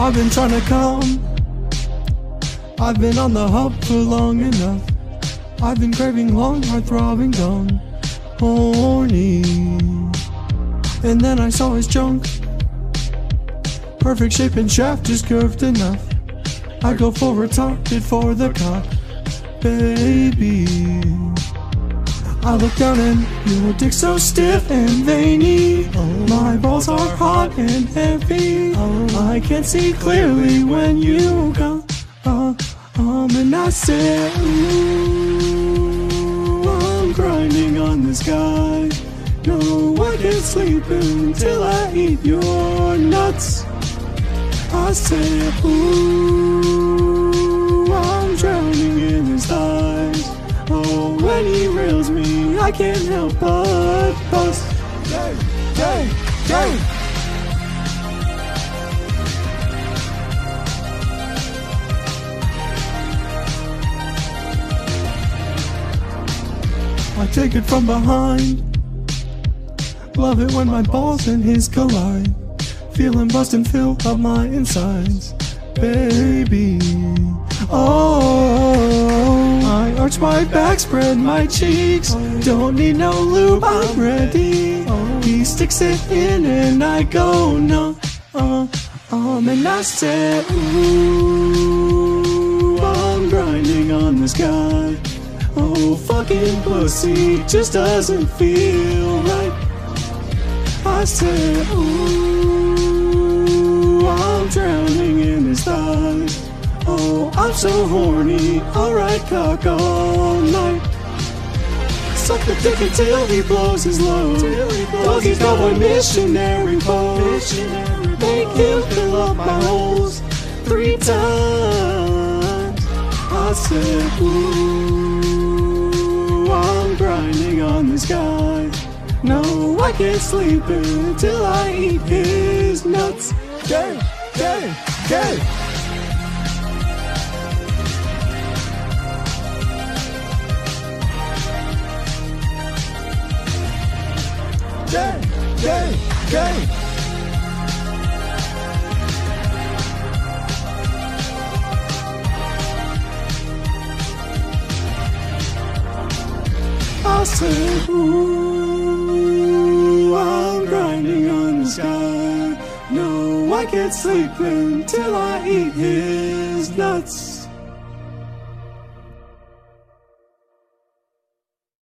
I've been trying to come. I've been on the hub for long enough. I've been craving long, hard throbbing gone. Horny. And then I saw his junk. Perfect shape and shaft is curved enough. I go full retarded for the cock, baby. I look down and your dick's so stiff and veiny. My balls are hot and heavy. I can't see clearly when you come. Uh, um, and I say, ooh, I'm grinding on this guy. No, I can't sleep until I eat your nuts. I say, ooh, I can't help but bust. Gay, gay, gay. I take it from behind. Love it when my balls and his collide. Feeling bust and fill up my insides, baby. Oh, my back, spread my cheeks. Don't need no lube, I'm ready. He sticks it in and I go no. Uh, um, and I said, ooh, I'm grinding on this guy. Oh, fucking pussy just doesn't feel right. I said, ooh, I'm so horny, ride cock all night. Suck the dick until he blows his load. Doggy cowboy missionary pose. Make him fill up my holes three times. I said, ooh, I'm grinding on this guy. No, I can't sleep until I eat his nuts. Gay, gay, gay. Gay, gay, gay. I said, ooh, I'm grinding on the sky. No, I can't sleep until I eat his nuts.